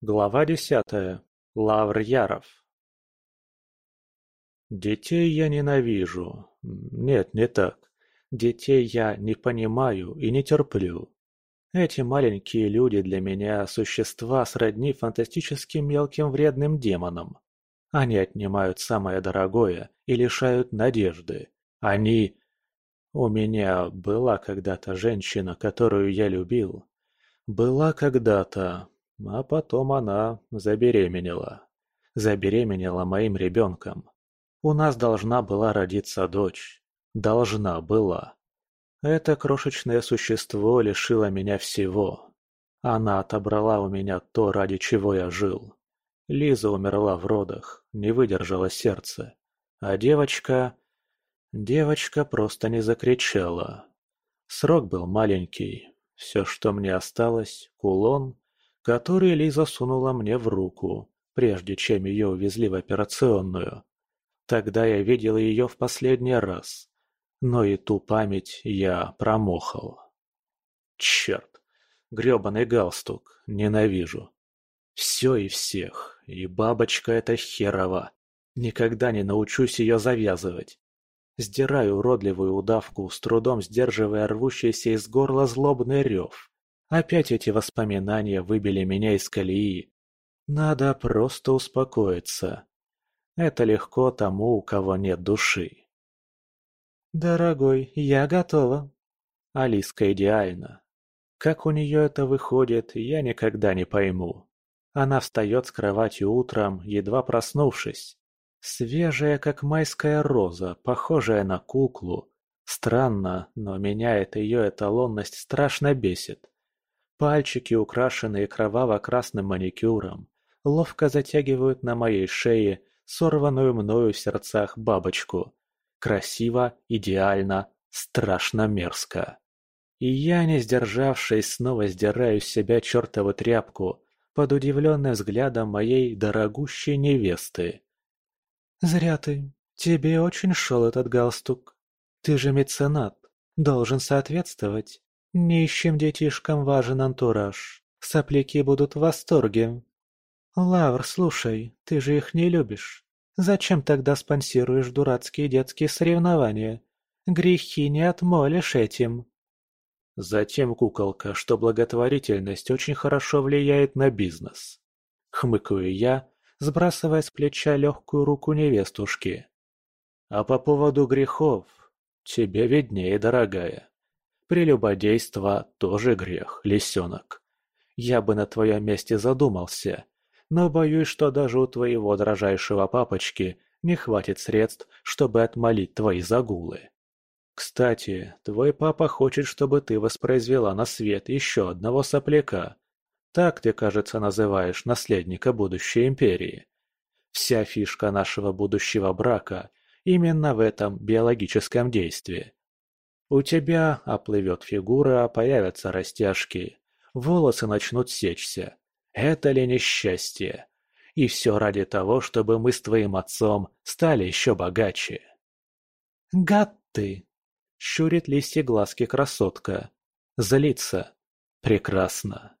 Глава десятая. Лавр Яров. Детей я ненавижу. Нет, не так. Детей я не понимаю и не терплю. Эти маленькие люди для меня – существа сродни фантастическим мелким вредным демонам. Они отнимают самое дорогое и лишают надежды. Они... У меня была когда-то женщина, которую я любил. Была когда-то, а потом она забеременела. Забеременела моим ребенком. У нас должна была родиться дочь. Должна была. Это крошечное существо лишило меня всего. Она отобрала у меня то, ради чего я жил. Лиза умерла в родах, не выдержала сердце. А девочка... Девочка просто не закричала. Срок был маленький. Все, что мне осталось, кулон, который Лиза сунула мне в руку, прежде чем ее увезли в операционную. Тогда я видел ее в последний раз. Но и ту память я промохал. Черт, грёбаный галстук, ненавижу. Все и всех, и бабочка эта херова. Никогда не научусь ее завязывать. Сдираю уродливую удавку, с трудом сдерживая рвущийся из горла злобный рев. Опять эти воспоминания выбили меня из колеи. Надо просто успокоиться. Это легко тому, у кого нет души. «Дорогой, я готова». Алиска идеальна. Как у нее это выходит, я никогда не пойму. Она встает с кровати утром, едва проснувшись. Свежая, как майская роза, похожая на куклу. Странно, но меня эта ее эталонность страшно бесит. Пальчики, украшенные кроваво-красным маникюром, ловко затягивают на моей шее сорванную мною в сердцах бабочку. Красиво, идеально, страшно мерзко. И я, не сдержавшись, снова сдираю с себя чертову тряпку под удивленным взглядом моей дорогущей невесты. «Зря ты. Тебе очень шел этот галстук. Ты же меценат. Должен соответствовать. Нищим детишкам важен антураж. Сопляки будут в восторге. Лавр, слушай, ты же их не любишь. Зачем тогда спонсируешь дурацкие детские соревнования? Грехи не отмолишь этим. Затем, куколка, что благотворительность очень хорошо влияет на бизнес. Хмыкаю я, сбрасывая с плеча легкую руку невестушки. А по поводу грехов, тебе виднее, дорогая. Прелюбодейство тоже грех, лисенок. Я бы на твоем месте задумался, но боюсь, что даже у твоего дрожайшего папочки не хватит средств, чтобы отмолить твои загулы. Кстати, твой папа хочет, чтобы ты воспроизвела на свет еще одного сопляка, так ты, кажется, называешь наследника будущей империи. Вся фишка нашего будущего брака именно в этом биологическом действии. У тебя оплывет фигура, появятся растяжки, волосы начнут сечься. Это ли несчастье? И все ради того, чтобы мы с твоим отцом стали еще богаче. Гад ты! Щурит листья глазки красотка. Злится. Прекрасно.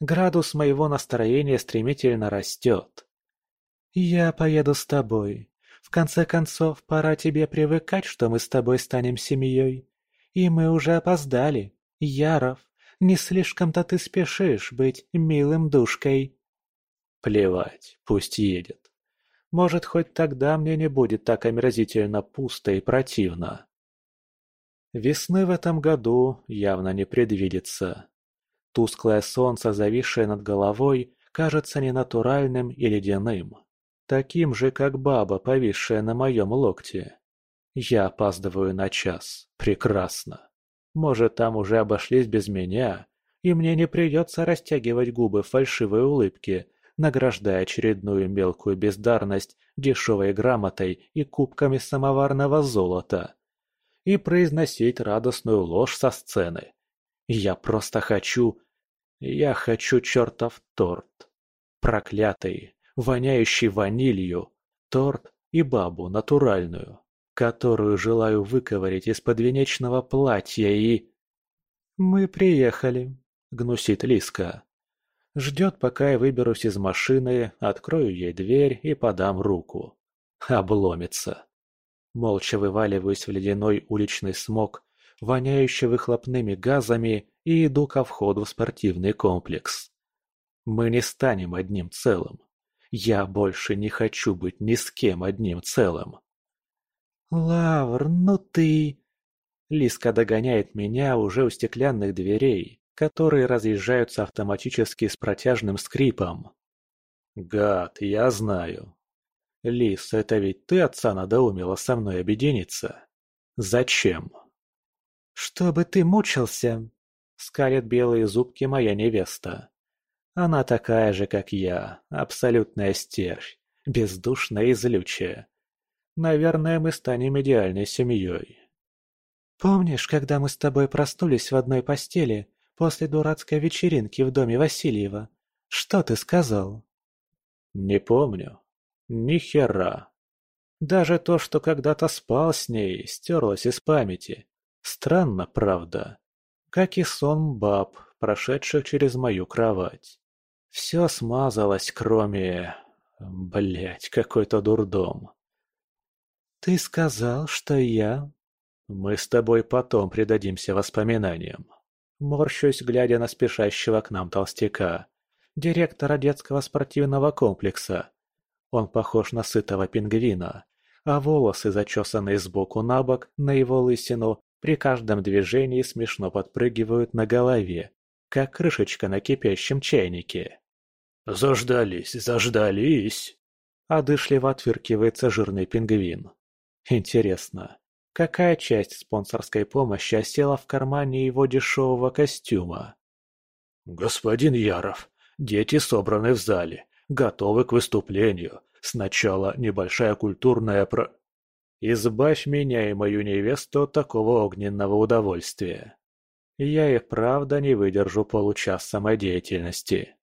Градус моего настроения стремительно растет. «Я поеду с тобой. В конце концов, пора тебе привыкать, что мы с тобой станем семьей. И мы уже опоздали. Яров, не слишком-то ты спешишь быть милым душкой». Плевать, пусть едет. Может, хоть тогда мне не будет так омерзительно пусто и противно. Весны в этом году явно не предвидится. Тусклое солнце, зависшее над головой, кажется ненатуральным и ледяным. Таким же, как баба, повисшая на моем локте. Я опаздываю на час. Прекрасно. Может, там уже обошлись без меня, и мне не придется растягивать губы в фальшивой улыбке, награждая очередную мелкую бездарность дешевой грамотой и кубками самоварного золота. И произносить радостную ложь со сцены. Я просто хочу я хочу чертов торт. Проклятый, воняющий ванилью, торт и бабу натуральную, которую желаю выковырять из подвенечного платья и... «Мы приехали», — гнусит Лиска. Ждет, пока я выберусь из машины, открою ей дверь и подам руку. Обломится. Молча вываливаюсь в ледяной уличный смог, воняющий выхлопными газами, и иду ко входу в спортивный комплекс. Мы не станем одним целым. Я больше не хочу быть ни с кем одним целым. «Лавр, ну ты...» Лиска догоняет меня уже у стеклянных дверей, которые разъезжаются автоматически с протяжным скрипом. «Гад, я знаю. Лис, это ведь ты отца надоумила со мной объединиться? Зачем?» «Чтобы ты мучился», — скалит белые зубки моя невеста. Она такая же, как я, абсолютная стервь, бездушная и злючая. Наверное, мы станем идеальной семьей. Помнишь, когда мы с тобой проснулись в одной постели после дурацкой вечеринки в доме Васильева? Что ты сказал? Не помню. Ни хера. Даже то, что когда-то спал с ней, стерлось из памяти. Странно, правда. Как и сон баб, прошедших через мою кровать. Все смазалось, кроме... Блять, какой-то дурдом. Ты сказал, что я мы с тобой потом предадимся воспоминаниям. Морщусь, глядя на спешащего к нам толстяка, директора детского спортивного комплекса. Он похож на сытого пингвина, а волосы, зачесанные сбоку на бок на его лысину, при каждом движении смешно подпрыгивают на голове, как крышечка на кипящем чайнике. «Заждались, заждались!» Одышливо отвиркивается жирный пингвин. Интересно, Какая часть спонсорской помощи осела в кармане его дешевого костюма? «Господин Яров, дети собраны в зале, готовы к выступлению. Сначала небольшая культурная про...» «Избавь меня и мою невесту от такого огненного удовольствия. Я и правда не выдержу получаса самодеятельности.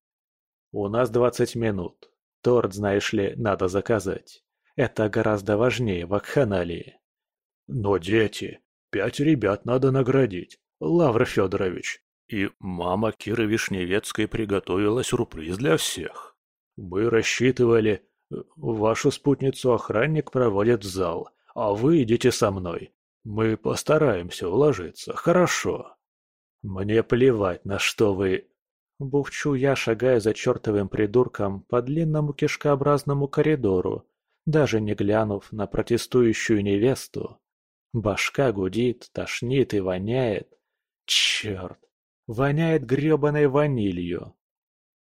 У нас двадцать минут. Торт, знаешь ли, надо заказать. Это гораздо важнее вакханалии». Но дети, пять ребят надо наградить, Лавр Федорович. И мама Киры Вишневецкой приготовила сюрприз для всех. Мы рассчитывали, вашу спутницу охранник проводит в зал, а вы идите со мной. Мы постараемся уложиться, хорошо. Мне плевать, на что вы... Бухчу я, шагая за чертовым придурком по длинному кишкообразному коридору, даже не глянув на протестующую невесту. Башка гудит, тошнит и воняет. Черт, воняет гребаной ванилью.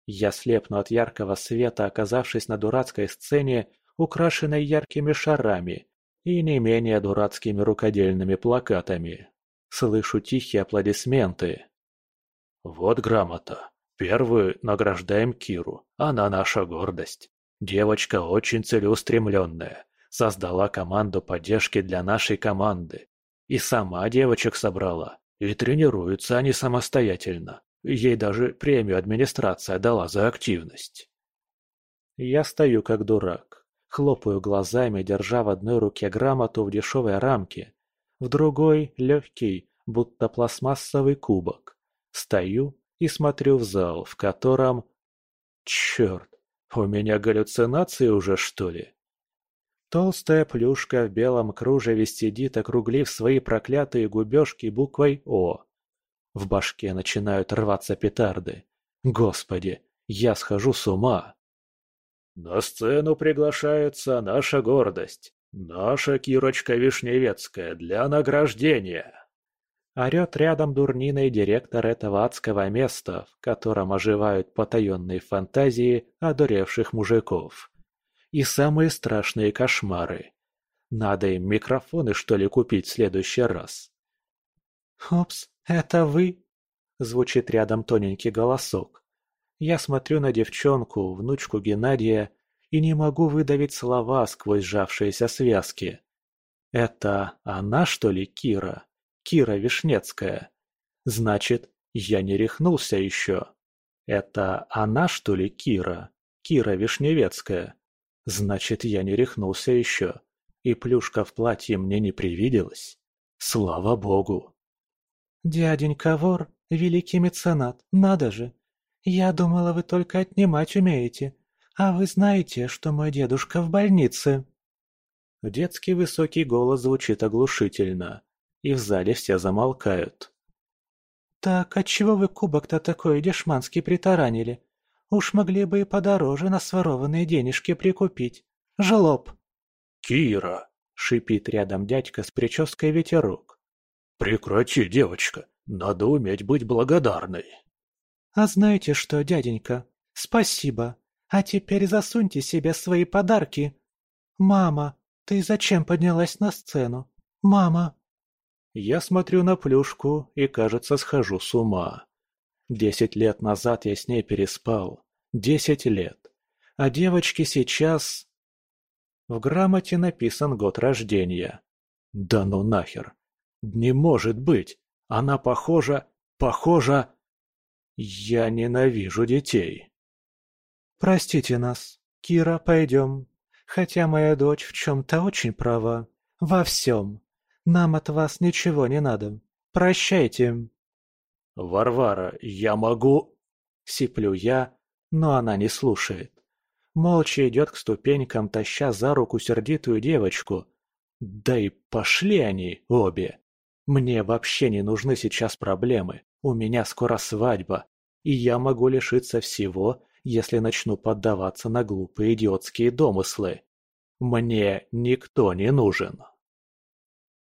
Я слепну от яркого света, оказавшись на дурацкой сцене, украшенной яркими шарами и не менее дурацкими рукодельными плакатами. Слышу тихие аплодисменты. Вот грамота. Первую награждаем Киру. Она наша гордость. Девочка очень целеустремленная создала команду поддержки для нашей команды. И сама девочек собрала. И тренируются они самостоятельно. Ей даже премию администрация дала за активность. Я стою как дурак. Хлопаю глазами, держа в одной руке грамоту в дешевой рамке, в другой – легкий, будто пластмассовый кубок. Стою и смотрю в зал, в котором... Черт, у меня галлюцинации уже, что ли? Толстая плюшка в белом кружеве сидит, округлив свои проклятые губежки буквой «О». В башке начинают рваться петарды. Господи, я схожу с ума. На сцену приглашается наша гордость, наша Кирочка Вишневецкая для награждения. Орет рядом дурниной директор этого адского места, в котором оживают потаенные фантазии одуревших мужиков и самые страшные кошмары. Надо им микрофоны, что ли, купить в следующий раз. «Опс, это вы?» – звучит рядом тоненький голосок. Я смотрю на девчонку, внучку Геннадия, и не могу выдавить слова сквозь сжавшиеся связки. Это она, что ли, Кира? Кира Вишнецкая? Значит, я не рехнулся еще. Это она, что ли, Кира? Кира Вишневецкая? Значит, я не рехнулся еще. И плюшка в платье мне не привиделась. Слава богу. Дяденька вор, великий меценат, надо же. «Я думала, вы только отнимать умеете. А вы знаете, что мой дедушка в больнице?» Детский высокий голос звучит оглушительно, и в зале все замолкают. «Так отчего вы кубок-то такой дешманский притаранили? Уж могли бы и подороже на сворованные денежки прикупить. Жлоб!» «Кира!» — шипит рядом дядька с прической ветерок. «Прекрати, девочка, надо уметь быть благодарной!» «А знаете что, дяденька, спасибо. А теперь засуньте себе свои подарки. Мама, ты зачем поднялась на сцену? Мама!» Я смотрю на плюшку и, кажется, схожу с ума. Десять лет назад я с ней переспал. Десять лет. А девочки сейчас... В грамоте написан год рождения. Да ну нахер. Не может быть. Она похожа... Похожа... Я ненавижу детей. Простите нас. Кира, пойдем. Хотя моя дочь в чем-то очень права. Во всем. Нам от вас ничего не надо. Прощайте. Варвара, я могу... Сиплю я, но она не слушает. Молча идет к ступенькам, таща за руку сердитую девочку. Да и пошли они, обе. Мне вообще не нужны сейчас проблемы. У меня скоро свадьба. И я могу лишиться всего, если начну поддаваться на глупые идиотские домыслы. Мне никто не нужен.